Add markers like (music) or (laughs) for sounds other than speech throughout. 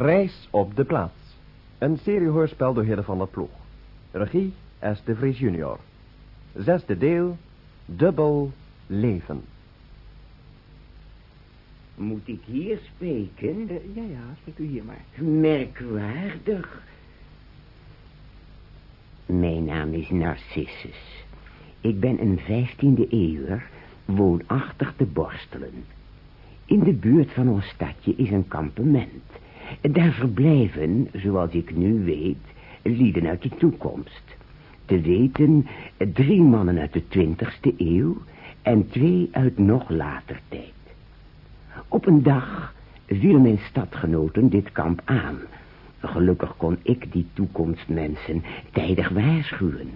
Reis op de plaats. Een seriehoorspel door Hidde van der Ploeg. Regie S. de Vries junior. Zesde deel. Dubbel leven. Moet ik hier spreken? Eh, ja, ja, spreekt u hier maar. Merkwaardig. Mijn naam is Narcissus. Ik ben een vijftiende eeuwer, woonachtig te borstelen. In de buurt van ons stadje is een kampement. Daar verblijven, zoals ik nu weet, lieden uit de toekomst. Te weten, drie mannen uit de twintigste eeuw en twee uit nog later tijd. Op een dag vielen mijn stadgenoten dit kamp aan. Gelukkig kon ik die toekomstmensen tijdig waarschuwen.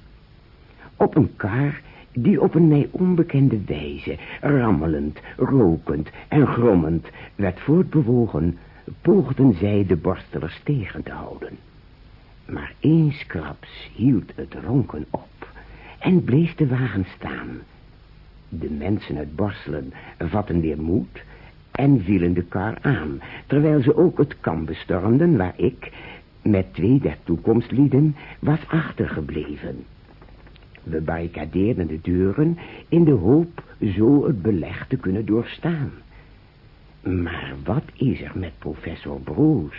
Op een kar die op een mij onbekende wijze, rammelend, rokend en grommend, werd voortbewogen, poogden zij de borstelers tegen te houden. Maar eensklaps hield het ronken op en bleef de wagen staan. De mensen uit Borselen vatten weer moed en vielen de kar aan, terwijl ze ook het kamp bestormden waar ik, met twee der toekomstlieden, was achtergebleven. We barricadeerden de deuren in de hoop zo het beleg te kunnen doorstaan. Maar wat is er met professor Broos,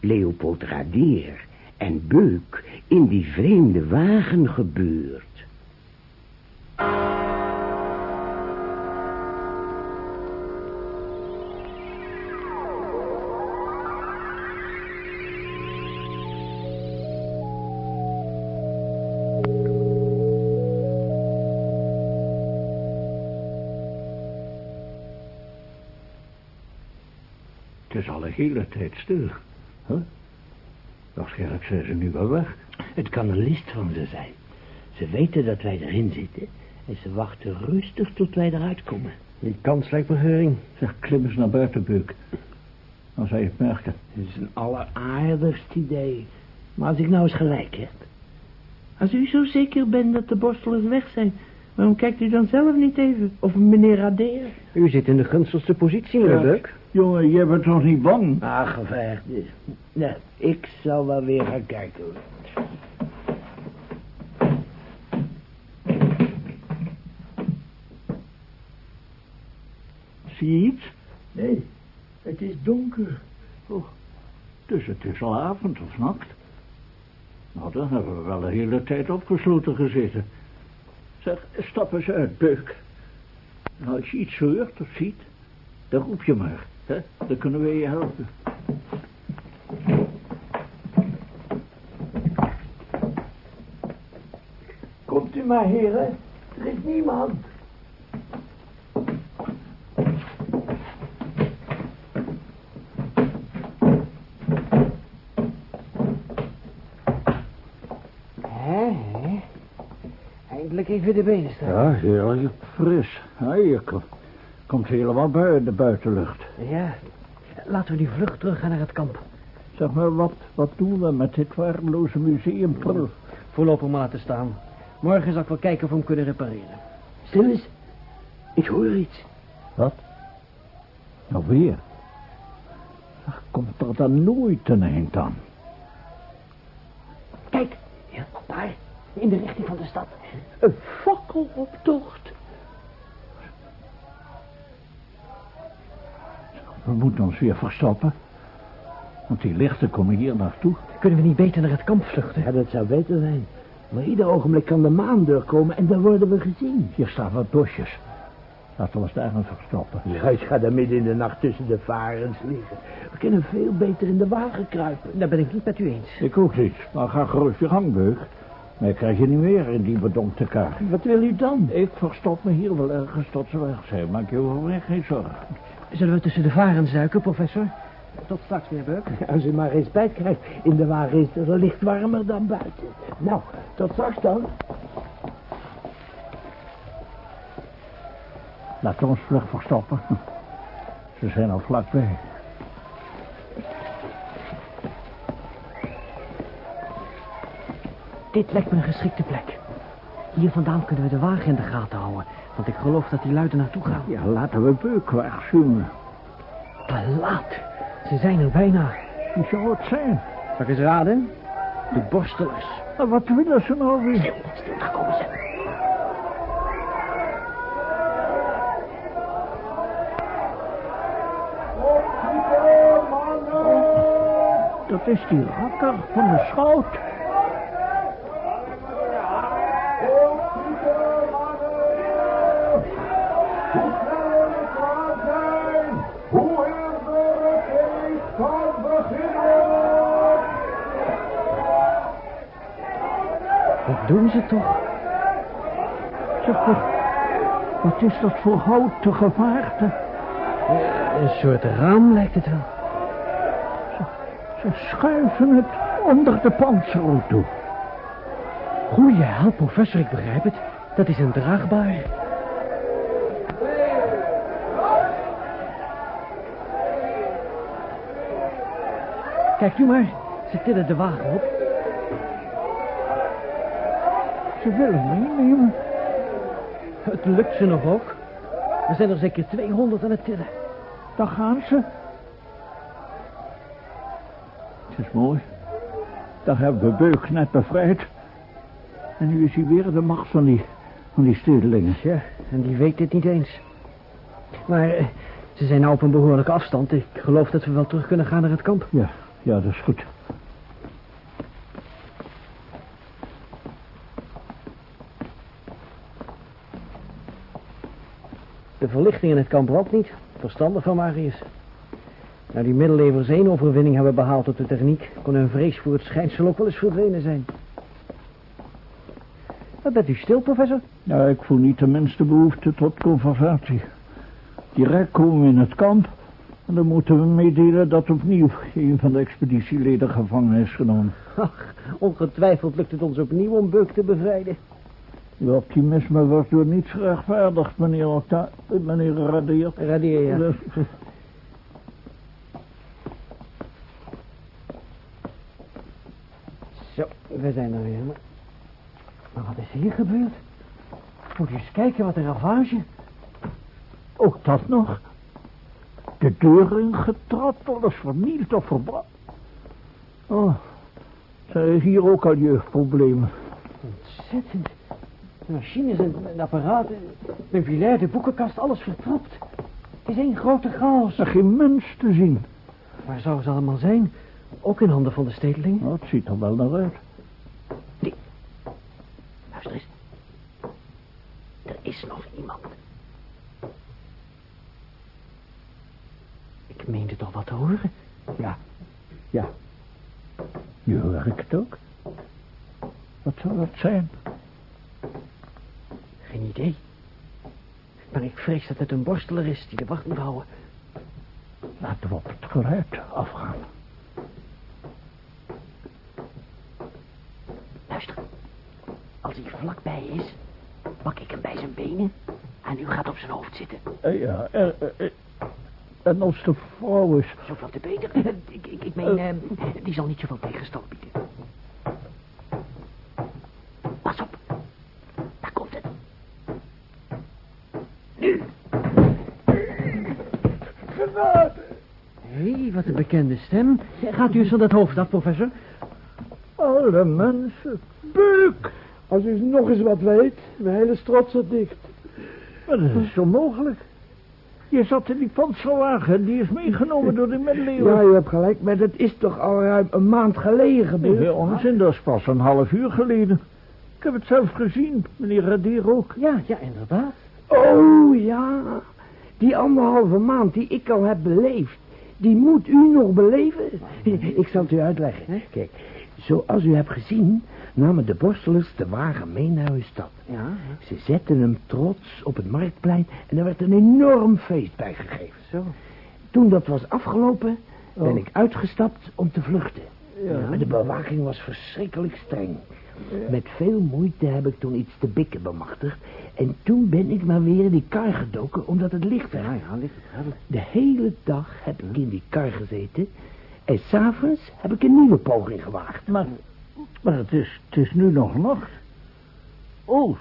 Leopold Radeer en Beuk in die vreemde wagen gebeurd? Is al een hele tijd stil. Huh? Waarschijnlijk zijn ze nu wel weg. Het kan een list van ze zijn. Ze weten dat wij erin zitten en ze wachten rustig tot wij eruit komen. Die kans lijkt me. Zeg, klim eens naar buiten, Beuk. Dan zou je het merken. Het is een alleraardigst idee. Maar als ik nou eens gelijk heb. Als u zo zeker bent dat de borstelers weg zijn... waarom kijkt u dan zelf niet even? Of meneer Radeer? U zit in de gunstigste positie, meneer. Beuk. Jongen, jij bent toch niet bang? Ah, geveegd. Nee, ik zal wel weer gaan kijken. hoor. Zie je iets? Nee, het is donker. Oh, dus het is al avond of nacht. Nou, dan hebben we wel de hele tijd opgesloten gezeten. Zeg, stap eens uit, Beuk. En als je iets hoort of ziet, dan roep je maar. Hè? Dan kunnen we je helpen. Komt u maar, heren. Er is niemand. Hè, hè? Eindelijk even de benen staan. Ja, heerlijk fris. Ja, je komt helemaal buiten de buitenlucht. Ja. Laten we nu vlug teruggaan naar het kamp. Zeg maar, wat, wat doen we met dit waardeloze museumprul? Voorlopig maar laten staan. Morgen zal ik wel kijken of we hem kunnen repareren. Stil eens. Ik hoor iets. Wat? Nou weer? Ach, komt er dan nooit een eind aan? Kijk, ja, daar, in de richting van de stad. Een fakkeloptocht. We moeten ons weer verstoppen. Want die lichten komen hier naartoe. Kunnen we niet beter naar het kamp vluchten? Ja, dat zou beter zijn. Maar ieder ogenblik kan de maan doorkomen en dan worden we gezien. Hier staan wat bosjes. Laten we ons daar gaan verstoppen. Ja, ik ga daar midden in de nacht tussen de varens liggen. We kunnen veel beter in de wagen kruipen. Daar ben ik niet met u eens. Ik ook niet. Maar ga gerust je gang, Mij krijg je niet meer in die bedompte kar. Wat wil u dan? Ik verstop me hier wel ergens tot ze weg zijn. Maak je over geen zorgen. Zullen we tussen de varens duiken, professor? Tot straks, meneer Beuk. (laughs) Als u maar geen spijt krijgt, in de wagen is het licht warmer dan buiten. Nou, tot straks dan. We ons vlug verstoppen. Ze zijn al vlakbij. Dit lijkt me een geschikte plek. Hier vandaan kunnen we de wagen in de gaten houden. Want ik geloof dat die luiden naartoe gaan. Ja, laten we Beuk waarschuwen. Te laat. Ze zijn er bijna. Wie zou het zijn? Zal ik eens raden? De borstelers. Maar wat willen ze nou weer? Stil, stil, daar komen ze. Dat is die rakker van de schout. Wat doen ze toch? Wat, wat is dat voor houten gevaarte? Een soort raam lijkt het wel. Ze schuiven het onder de panzerroet toe. Goeie hel, professor, ik begrijp het. Dat is een draagbaar. Kijk u maar, ze tillen de wagen op. Ze willen meenemen. Het lukt ze nog ook. Er zijn er zeker 200 aan het tillen. Daar gaan ze. Het is mooi. Daar hebben we Beuk net bevrijd. En nu is hij weer de macht van die, van die stedelingen. Ja, en die weet dit niet eens. Maar eh, ze zijn nou op een behoorlijke afstand. Ik geloof dat we wel terug kunnen gaan naar het kamp. Ja, ja, dat is goed. De verlichting in het kamp ook niet. Verstandig van Marius. Nou, die middeleeuwers één overwinning hebben behaald op de techniek... kon hun vrees voor het schijnsel ook wel eens verdwenen zijn. Wat bent u stil, professor? Nou, ik voel niet de minste behoefte tot conversatie. Direct komen we in het kamp... en dan moeten we meedelen dat opnieuw... een van de expeditieleden gevangen is genomen. Ach, ongetwijfeld lukt het ons opnieuw om Beuk te bevrijden. Uw optimisme wordt door niets gerechtvaardigd, meneer Octa... meneer Radier. Radeer, ja. De- Zo, we zijn er weer. Maar, wat is hier gebeurd? Moet je eens kijken wat een ravage. Ook dat nog. De deur ingetrapt, alles vernield of verbrand. Oh, zijn hier ook al jeugdproblemen. Ontzettend. De machines en, en apparaten, de villei, de boekenkast, alles vertrapt. Het is één grote chaos. Er geen mens te zien. Waar zouden ze allemaal zijn? Ook in handen van de stedelingen? Nou, het ziet er wel naar uit. Luister eens. Er is nog iemand. Ik meende toch wat te horen? Ja, ja. Nu hoor ik het ook. Wat zou dat zijn? Geen idee. Maar ik vrees is die de wacht moet houden. Laten we op het geluid afgaan. Luister. Als hij vlakbij is, pak ik hem bij zijn benen en u gaat op zijn hoofd zitten. Eh, ja, eh, eh, eh, en als de vrouw is... Zoveel te beter. (laughs) ik, ik, ik meen, eh, die zal niet zoveel tegenstand bieden. Pas op. Daar komt het. Hé, wat een bekende stem. Gaat u eens van dat hoofd af, professor? Alle mensen. Beuk! Als u nog eens wat weet, mijn hele strot zit dicht. Maar dat is onmogelijk. Je zat in die panzerwagen en die is meegenomen door de middeleeuwen. Ja, u hebt gelijk, maar dat is toch al ruim een maand geleden gebeurd? Nee, onzin, dat is pas een half uur geleden. Ik heb het zelf gezien, meneer Radier ook. Ja, ja, inderdaad. Oh ja, die anderhalve maand die ik al heb beleefd, die moet u nog beleven. Ik zal het u uitleggen. Kijk, zoals u hebt gezien, namen de borstelers de wagen mee naar hun stad. Ja, Ze zetten hem trots op het marktplein en er werd een enorm feest bij gegeven. zo. Toen dat was afgelopen, ben Oh. ik uitgestapt om te vluchten. Ja. Maar de bewaking was verschrikkelijk streng. Met veel moeite heb ik toen iets te bikken bemachtigd. En toen ben ik maar weer in die kar gedoken, omdat het licht werd. Ja, ja, wel. De hele dag heb ik in die kar gezeten. En s'avonds heb ik een nieuwe poging gewaagd. Maar, maar het, is, het is nu nog nacht. Oh,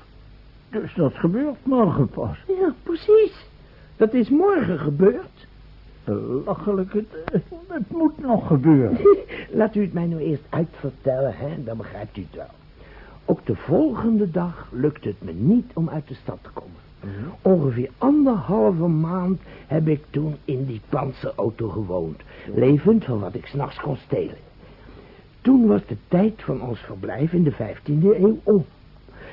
dus dat gebeurt morgen pas. Ja, precies. Dat is morgen gebeurd. belachelijk. Het, het moet nog gebeuren. (laughs) Laat u het mij nou eerst uitvertellen, hè? Dan begrijpt u het wel. Ook de volgende dag lukte het me niet om uit de stad te komen. Ongeveer anderhalve maand heb ik toen in die panzerauto gewoond. Levend van wat ik s'nachts kon stelen. Toen was de tijd van ons verblijf in de 15e eeuw om.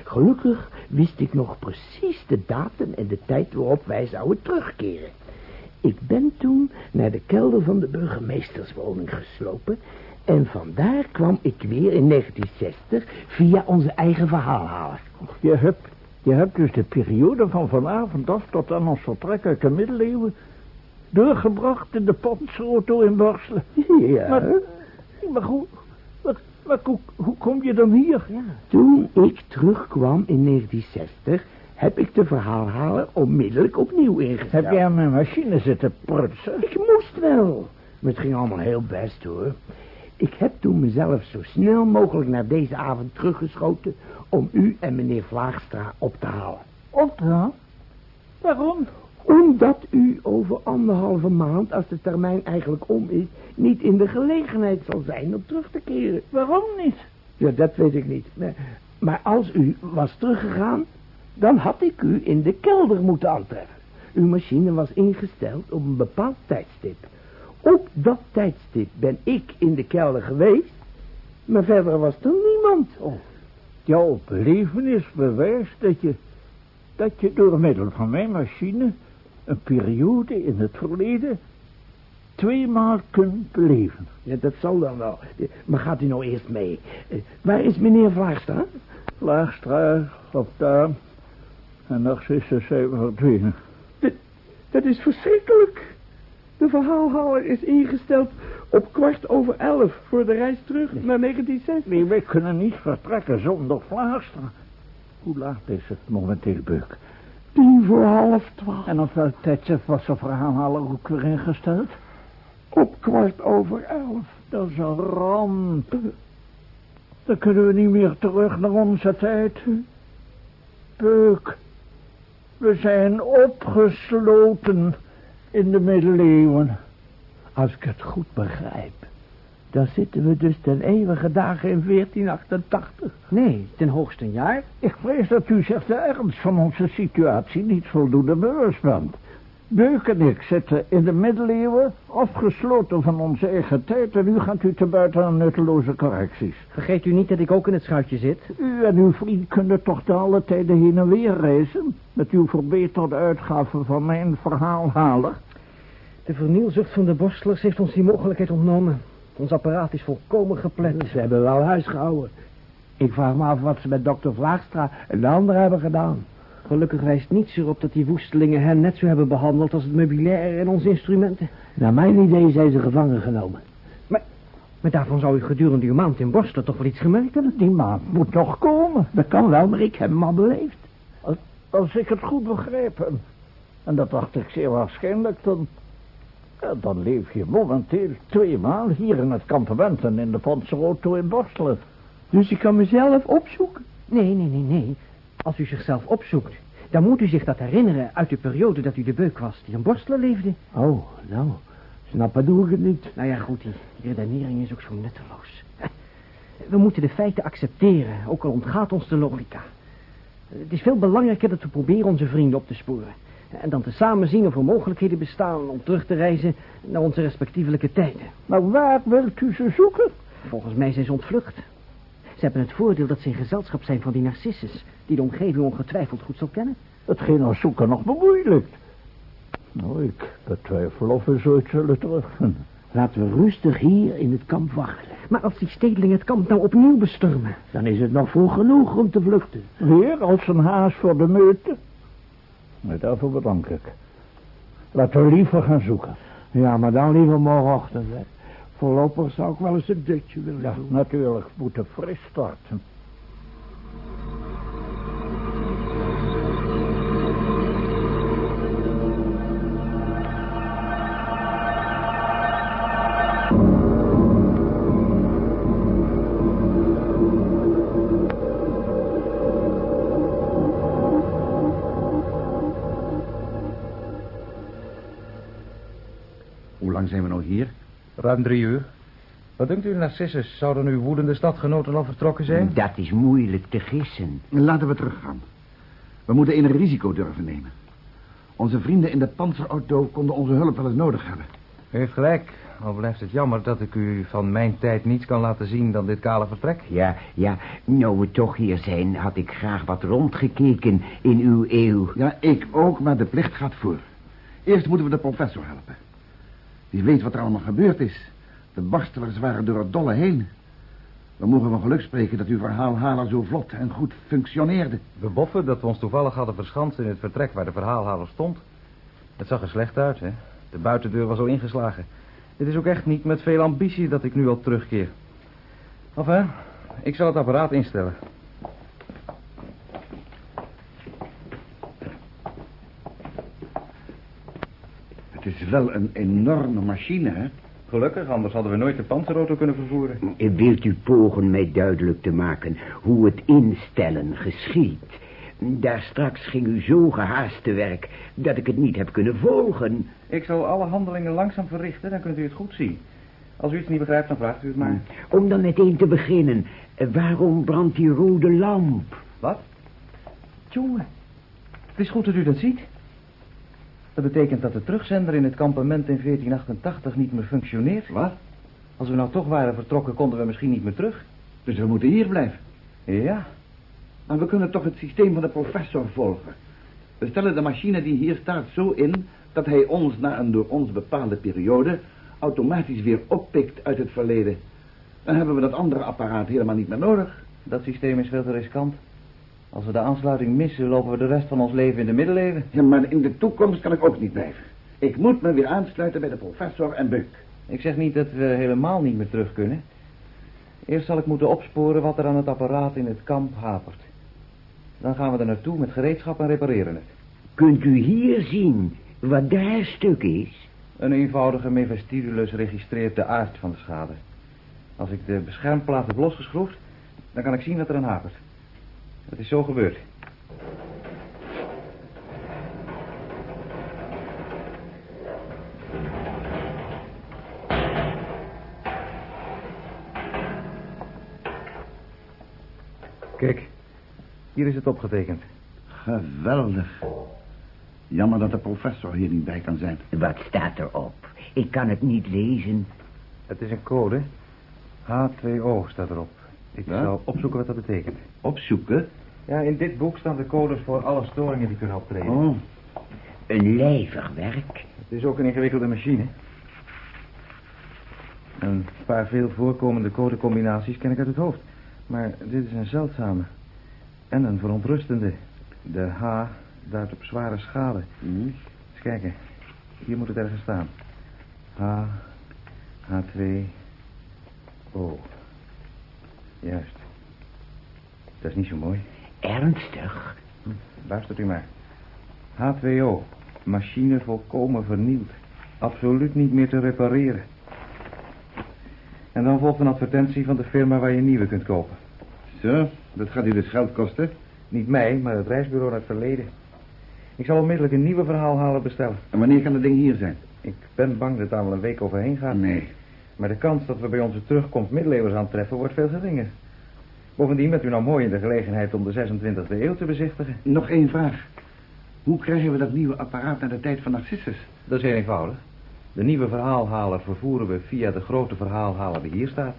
Gelukkig wist ik nog precies de datum en de tijd waarop wij zouden terugkeren. Ik ben toen naar de kelder van de burgemeesterswoning geslopen... en vandaar kwam ik weer in 1960 via onze eigen verhaalhaler. Je hebt, je hebt dus de periode van vanavond af tot aan ons vertrek uit de middeleeuwen... doorgebracht in de panzerauto in Borselen. Ja, Maar, maar hoe, maar, hoe, hoe kom je dan hier? toen ik terugkwam in 1960... heb ik de verhaalhaler onmiddellijk opnieuw ingesteld. Heb jij aan mijn machine zitten prutsen? Ik moest wel. Maar het ging allemaal heel best, hoor. Ik heb toen mezelf zo snel mogelijk naar deze avond teruggeschoten... om u en meneer Vlaagstra op te halen. Opdracht? Waarom? Omdat u over anderhalve maand, als de termijn eigenlijk om is... niet in de gelegenheid zal zijn om terug te keren. Waarom niet? Ja, dat weet ik niet. Maar, maar als u was teruggegaan, dan had ik u in de kelder moeten aantreffen. Uw machine was ingesteld op een bepaald tijdstip. Op dat tijdstip ben ik in de kelder geweest, maar verder was er niemand. Oh, Jouw belevenis bewijst dat je, dat je door middel van mijn machine een periode in het verleden tweemaal kunt beleven. ja, dat zal dan wel. Maar gaat u nou eerst mee? Eh, waar is meneer Vlaagstra? Laagstra op daar en Narcissus zijn verdwenen. Dat is verschrikkelijk. De verhaalhouder is ingesteld op kwart over elf voor de reis terug naar 1960. Nee, wij kunnen niet vertrekken zonder Vlaagstra. Hoe laat is het momenteel, Beuk? Tien voor half twaalf. En op welk tijdstip was de verhaalhaler ook weer ingesteld? Op kwart over elf. Dat is een ramp. Dan kunnen we niet meer terug naar onze tijd. Beuk, we zijn opgesloten in de middeleeuwen. Als ik het goed begrijp, dan zitten we dus ten eeuwige dagen in 1488. Nee, ten hoogste een jaar. Ik vrees dat u zich de ernst van onze situatie niet voldoende bewust bent. Beuk en ik zitten in de middeleeuwen afgesloten van onze eigen tijd... en nu gaat u te buiten aan nutteloze correcties. Vergeet u niet dat ik ook in het schuitje zit. U en uw vriend kunnen toch de alle tijden heen en weer reizen... met uw verbeterde uitgaven van mijn verhaalhaler. De vernielzucht van de borstelers heeft ons die mogelijkheid ontnomen. Ons apparaat is volkomen gepland. Ze hebben wel huis gehouden. Ik vraag me af wat ze met dokter Vlaagstra en de anderen hebben gedaan. Gelukkig wijst niets erop dat die woestelingen hen net zo hebben behandeld als het meubilair en onze instrumenten. Naar mijn idee zijn ze gevangen genomen. Maar daarvan zou u gedurende uw maand in Borstelen toch wel iets gemerkt hebben? Die maand moet nog komen. Dat kan wel, maar ik heb hem al beleefd. Als, als ik het goed begreep, en, en dat dacht ik zeer waarschijnlijk, dan, ja, dan leef je momenteel twee maal hier in het kampement en in de panzerauto in Borstelen. Dus ik kan mezelf opzoeken. Nee, nee, nee, nee. Als u zichzelf opzoekt, dan moet u zich dat herinneren uit de periode dat u de beuk was die in Borstelen leefde. Oh, nou, snappen doe ik het niet. Nou ja, goed, die, redenering is ook zo nutteloos. We moeten de feiten accepteren, ook al ontgaat ons de logica. Het is veel belangrijker dat we proberen onze vrienden op te sporen. En dan tezamen zien of er mogelijkheden bestaan om terug te reizen naar onze respectievelijke tijden. Maar waar wilt u ze zoeken? Volgens mij zijn ze ontvlucht. Ze hebben het voordeel dat ze in gezelschap zijn van die Narcissus... die de omgeving ongetwijfeld goed zal kennen. Hetgeen ons zoeken nog bemoeilijkt. Nou, ik betwijfel of we ooit zullen terugvinden. Laten we rustig hier in het kamp wachten. Maar als die stedelingen het kamp nou opnieuw bestormen... Dan is het nog vroeg genoeg om te vluchten. Weer als een haas voor de meute? Nee, daarvoor bedank ik. Laten we liever gaan zoeken. Ja, maar dan liever morgenochtend. Hè. Voorlopig zou ik wel eens een dutje willen ja, natuurlijk. moeten fris starten. Hoe lang zijn we nog hier? Ruim drie uur. Wat denkt u, Narcissus? Zouden uw woedende stadgenoten al vertrokken zijn? Dat is moeilijk te gissen. Laten we teruggaan. We moeten een risico durven nemen. Onze vrienden in de panzerauto konden onze hulp wel eens nodig hebben. U heeft gelijk. Al blijft het jammer dat ik u van mijn tijd niets kan laten zien dan dit kale vertrek. Ja, ja, nou we toch hier zijn, had ik graag wat rondgekeken in uw eeuw. Ja, ik ook, maar de plicht gaat voor. Eerst moeten we de professor helpen. Die weet wat er allemaal gebeurd is. De barstelers waren door het dolle heen. We mogen van geluk spreken dat uw verhaalhaler zo vlot en goed functioneerde. We boffen dat we ons toevallig hadden verschanst in het vertrek waar de verhaalhaler stond. Het zag er slecht uit, hè? De buitendeur was al ingeslagen. Het is ook echt niet met veel ambitie dat ik nu al terugkeer. Enfin, ik zal het apparaat instellen. Wel een enorme machine, hè? Gelukkig, anders hadden we nooit de panzerauto kunnen vervoeren. Wilt u pogen mij duidelijk te maken hoe het instellen geschiet? Daar straks ging u zo gehaast te werk dat ik het niet heb kunnen volgen. Ik zal alle handelingen langzaam verrichten, dan kunt u het goed zien. Als u iets niet begrijpt, dan vraagt u het maar. Om dan meteen te beginnen, waarom brandt die rode lamp? Wat? Jongen, het is goed dat u dat ziet. Dat betekent dat de terugzender in het kampement in 1488 niet meer functioneert. Wat? Als we nou toch waren vertrokken, konden we misschien niet meer terug. Dus we moeten hier blijven. Ja, Maar we kunnen toch het systeem van de professor volgen. We stellen de machine die hier staat zo in... dat hij ons na een door ons bepaalde periode... automatisch weer oppikt uit het verleden. Dan hebben we dat andere apparaat helemaal niet meer nodig. dat systeem is veel te riskant. Als we de aansluiting missen, lopen we de rest van ons leven in de middeleeuwen. Ja, maar in de toekomst kan ik ook niet blijven. Ik moet me weer aansluiten bij de professor en Buck. Ik zeg niet dat we helemaal niet meer terug kunnen. Eerst zal ik moeten opsporen wat er aan het apparaat in het kamp hapert. Dan gaan we er naartoe met gereedschap en repareren het. Kunt u hier zien wat daar stuk is? Een eenvoudige Mephistirilus registreert de aard van de schade. Als ik de beschermplaat heb losgeschroefd, dan kan ik zien wat er aan hapert. Het is zo gebeurd. Kijk, hier is het opgetekend. Geweldig. Jammer dat de professor hier niet bij kan zijn. Wat staat erop? Ik kan het niet lezen. Het is een code. H2O staat erop. Ik Ja? zal opzoeken wat dat betekent. Opzoeken? Ja, in dit boek staan de codes voor alle storingen die kunnen optreden. Oh, Een lijvig werk. Het is ook een ingewikkelde machine. Een paar veel voorkomende codecombinaties ken ik uit het hoofd. Maar dit is een zeldzame. En een verontrustende. De H duidt op zware schade. hm. Eens kijken. Hier moet het ergens staan. H, H2, O. Juist. Dat is niet zo mooi. Ernstig? Luistert u maar. H2O. Machine volkomen vernield. Absoluut niet meer te repareren. En dan volgt een advertentie van de firma waar je nieuwe kunt kopen. Zo, dat gaat u dus geld kosten. Niet mij, maar het reisbureau naar het verleden. Ik zal onmiddellijk een nieuwe verhaalhaler bestellen. En wanneer kan dat ding hier zijn? Ik ben bang dat daar wel een week overheen gaat. Nee. Maar de kans dat we bij onze terugkomst middeleeuwers aantreffen wordt veel geringer. Bovendien bent u nou mooi in de gelegenheid om de 26e eeuw te bezichtigen. Nog één vraag. Hoe krijgen we dat nieuwe apparaat naar de tijd van Narcissus? Dat is heel eenvoudig. De nieuwe verhaalhaler vervoeren we via de grote verhaalhaler die hier staat.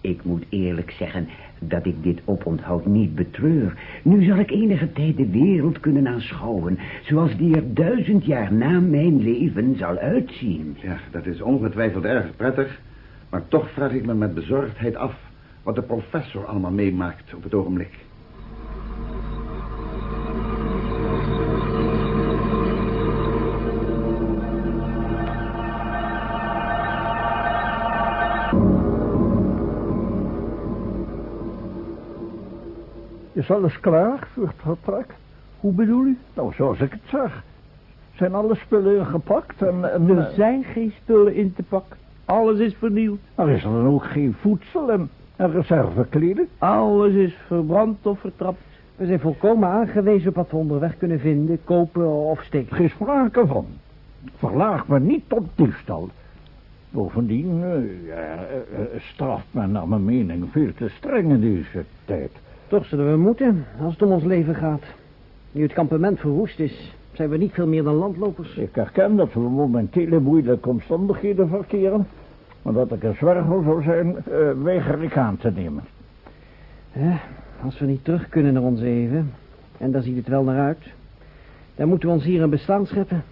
Ik moet eerlijk zeggen dat ik dit oponthoud niet betreur. Nu zal ik enige tijd de wereld kunnen aanschouwen... zoals die er duizend jaar na mijn leven zal uitzien. Ja, dat is ongetwijfeld erg prettig. Maar toch vraag ik me met bezorgdheid af... wat de professor allemaal meemaakt op het ogenblik. Is alles klaar voor het vertrek? Hoe bedoel u? Nou, zoals ik het zag. Zijn alle spullen ingepakt en... en Er zijn geen spullen in te pakken. Alles is vernield. er is er dan ook geen voedsel en, en reservekleden? Alles is verbrand of vertrapt. We zijn volkomen aangewezen op wat we onderweg kunnen vinden, kopen of steken. Geen sprake van. Verlaag me niet tot diefstal. Bovendien eh, ja, eh, eh, straft men naar mijn mening veel te streng in deze tijd. Toch zullen we moeten, als het om ons leven gaat. Nu het kampement verwoest is, zijn we niet veel meer dan landlopers. Ik herken dat we momenteel in moeilijke omstandigheden verkeren. Maar dat ik een zwerver zou zijn, eh, weiger ik aan te nemen. Ja, als we niet terug kunnen naar ons even, en daar ziet het wel naar uit, dan moeten we ons hier een bestaan scheppen.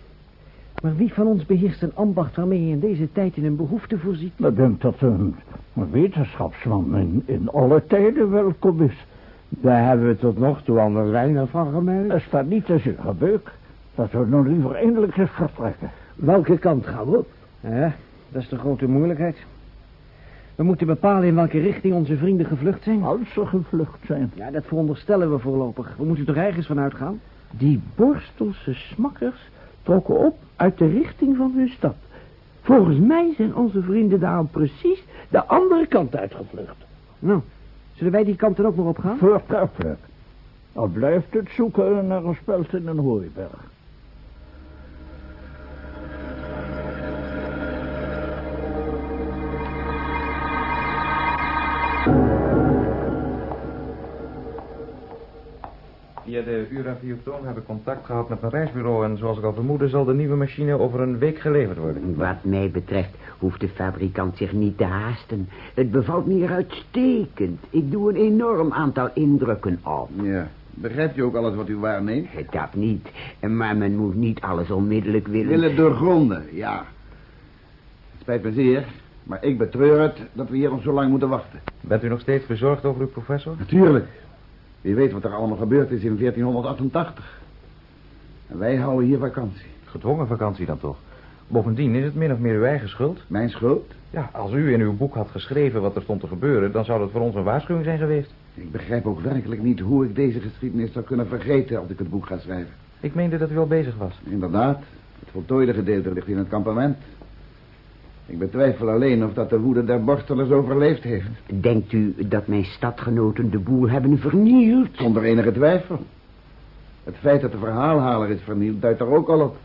Maar wie van ons beheerst een ambacht waarmee je in deze tijd in een behoefte voorziet? Ik denk dat een, een wetenschapsman in, in alle tijden welkom is. Daar hebben we tot nog toe anders weinig van gemerkt. Er staat niet te zeggen, Beuk. Dat we nog liever eindelijk eens vertrekken. Welke kant gaan we op? Ja, dat is de grote moeilijkheid. We moeten bepalen in welke richting onze vrienden gevlucht zijn. Als ze gevlucht zijn. Ja, dat veronderstellen we voorlopig. We moeten er ergens van uitgaan. Die borstelse smakkers trokken op uit de richting van hun stad. Volgens mij zijn onze vrienden daarom precies de andere kant uitgevlucht. Nou, zullen wij die kant dan ook nog op gaan? Voortreffelijk. Al blijft het zoeken naar een speld in een hooiberg. Via de Ura-Viotoon heb ik contact gehad met een reisbureau... en zoals ik al vermoedde zal de nieuwe machine over een week geleverd worden. Wat mij betreft hoeft de fabrikant zich niet te haasten. Het bevalt me hier uitstekend. Ik doe een enorm aantal indrukken op. Ja. Begrijpt u ook alles wat u waarneemt? Dat niet. Maar men moet niet alles onmiddellijk willen... Willen doorgronden, ja. Het spijt me zeer, maar ik betreur het dat we hier nog zo lang moeten wachten. Bent u nog steeds bezorgd over uw professor? Natuurlijk. Wie weet wat er allemaal gebeurd is in 1488. En wij houden hier vakantie. Gedwongen vakantie dan toch? Bovendien is het min of meer uw eigen schuld. Mijn schuld? Ja, als u in uw boek had geschreven wat er stond te gebeuren... dan zou dat voor ons een waarschuwing zijn geweest. Ik begrijp ook werkelijk niet hoe ik deze geschiedenis zou kunnen vergeten als ik het boek ga schrijven. Ik meende dat u al bezig was. Inderdaad, het voltooide gedeelte ligt in het kampement. Ik betwijfel alleen of dat de woede der borstelers overleefd heeft. Denkt u dat mijn stadgenoten de boel hebben vernield? Zonder enige twijfel. Het feit dat de verhaalhaler is vernield duidt er ook al op.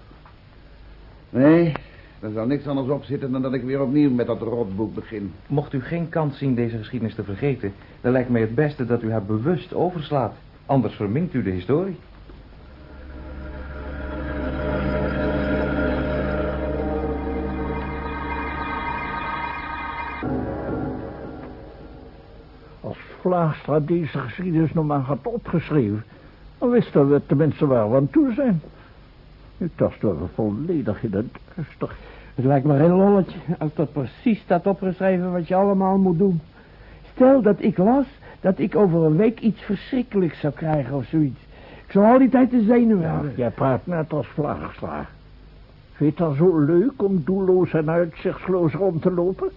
Nee, er zal niks anders op zitten dan dat ik weer opnieuw met dat rotboek begin. Mocht u geen kans zien deze geschiedenis te vergeten... dan lijkt mij het beste dat u haar bewust overslaat. Anders verminkt u de historie. Deze geschiedenis nog maar had opgeschreven... dan wisten we tenminste waar we aan toe zijn. Nu tasten we volledig in het duister. Het lijkt me geen lolletje als dat precies staat opgeschreven wat je allemaal moet doen. Stel dat ik las dat ik over een week iets verschrikkelijks zou krijgen of zoiets. Ik zou al die tijd de zenuwen Ja, hebben. jij praat net als Vlaagstra. Vind je het dan zo leuk om doelloos en uitzichtsloos rond te lopen?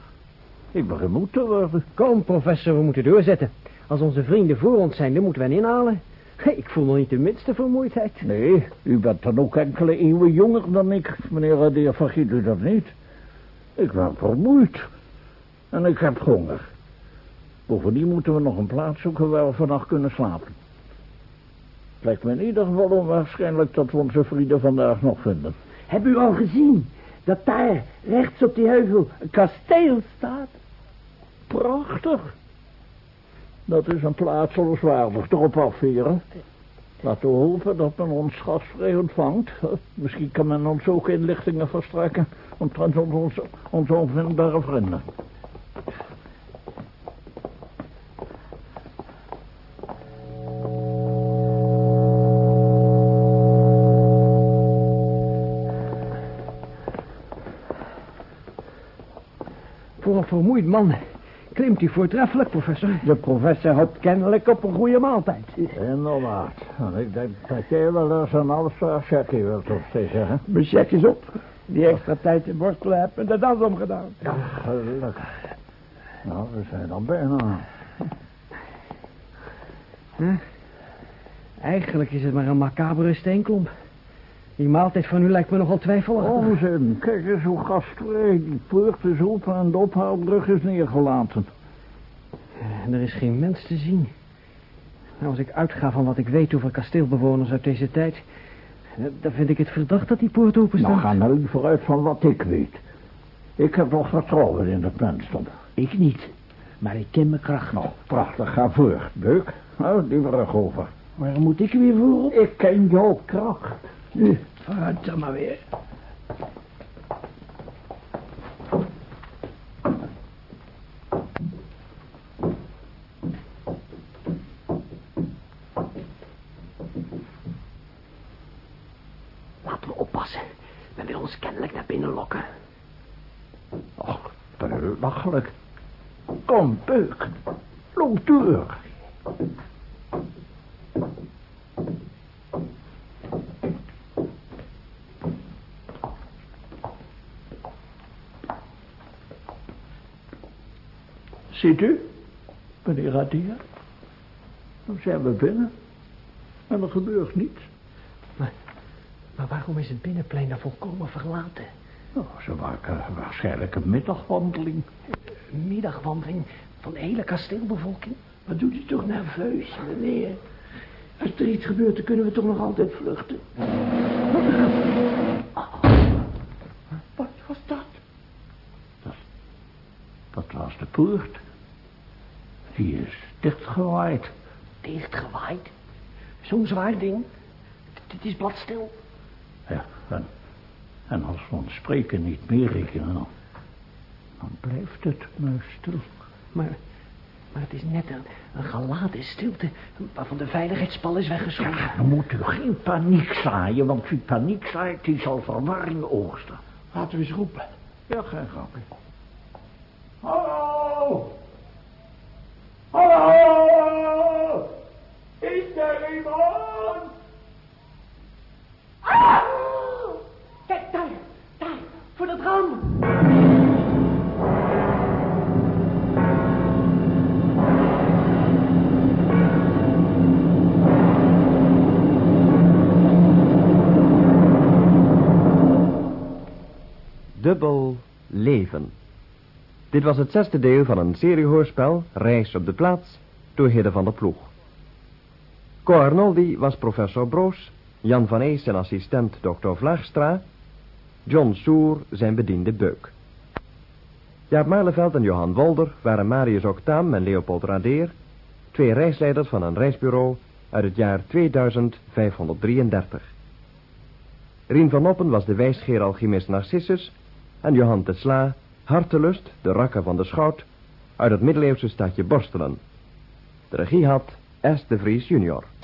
Ik begin moe te worden. Kom, professor, we moeten doorzetten. Als onze vrienden voor ons zijn, dan moeten we hen inhalen. (laughs) Ik voel nog niet de minste vermoeidheid. Nee, u bent dan ook enkele eeuwen jonger dan ik, meneer Adair, vergiet u dat niet. Ik ben vermoeid. En ik heb honger. Bovendien moeten we nog een plaats zoeken waar we vannacht kunnen slapen. Het lijkt me in ieder geval onwaarschijnlijk dat we onze vrienden vandaag nog vinden. Heb u al gezien dat daar rechts op die heuvel een kasteel staat? Prachtig. Dat is een plaats waardig erop afveren. Laten we hopen dat men ons gastvrij ontvangt. Misschien kan men ons ook inlichtingen verstrekken omtrent onze, onze onvindbare vrienden. Voor een vermoeid man klimt u voortreffelijk, professor. De professor hoopt kennelijk op een goede maaltijd. Inderdaad. En ik denk dat jij wel eens een zwaar checkje wilt opsteken, hè? Mijn check is op. Die extra tijd in borstelen heb en de das omgedaan. Ja, gelukkig. Nou, we zijn dan bijna. Eigenlijk is het maar een macabere steenklomp. Die maaltijd van u lijkt me nogal twijfelachtig. Onzin. Kijk eens hoe gastvrij. Die poort is open en de ophaalbrug is neergelaten. En er is geen mens te zien. Nou, als ik uitga van wat ik weet over kasteelbewoners uit deze tijd... Eh, Dan vind ik het verdacht dat die poort open staat. Nou, ga nou liever uit van wat ik weet. Ik heb nog vertrouwen in het mensdom. Ik niet. Maar ik ken mijn kracht. Nou, prachtig, ga voor, Beuk. Nou, die over. Waar moet ik weer voor? Ik ken jouw kracht. Nu, vooruit dan maar weer. Laten we oppassen. Men wil ons kennelijk naar binnen lokken. Och, belachelijk. Kom, Beuk. Loop door. Ziet u, meneer Radia? Dan zijn we binnen. En er gebeurt niets. Maar waarom is het binnenplein dan volkomen verlaten? Nou, ze maken waarschijnlijk een middagwandeling. Een middagwandeling van de hele kasteelbevolking? Wat doet u toch nerveus, meneer? Als er iets gebeurt, dan kunnen we toch nog altijd vluchten. Wat was dat? Dat was de poort. Is dichtgewaaid. Dichtgewaaid? Zo'n zwaar ding? Het is bladstil. Ja, en, en als we ons spreken niet meer rekenen, dan, dan blijft het muisstil. Maar, maar het is net een, een geladen stilte waarvan de veiligheidspal is weggeschoven. Dan moet u geen paniek zaaien, want wie paniek zaait, die zal verwarring oogsten. Laten we eens roepen. Ja, geen grap. Hallo! Hallo! Is er iemand? Kijk, daar, daar, voor dat raam. Dubbel leven. Dit was het zesde deel van een seriehoorspel, Reis op de plaats, door Hidde van der Ploeg. Co Arnoldi was professor Broos, Jan van Ees zijn assistent Dr. Vlaagstra, John Soer zijn bediende Beuk. Jaap Marleveld en Johan Wolder waren Marius Octaam en Leopold Radeer, twee reisleiders van een reisbureau uit het jaar 2533. Rien van Oppen was de wijsgeer alchemist Narcissus en Johan te Sla, Hartelust, de rakker van de schout, uit het middeleeuwse stadje Borstelen. De regie had S. de Vries junior.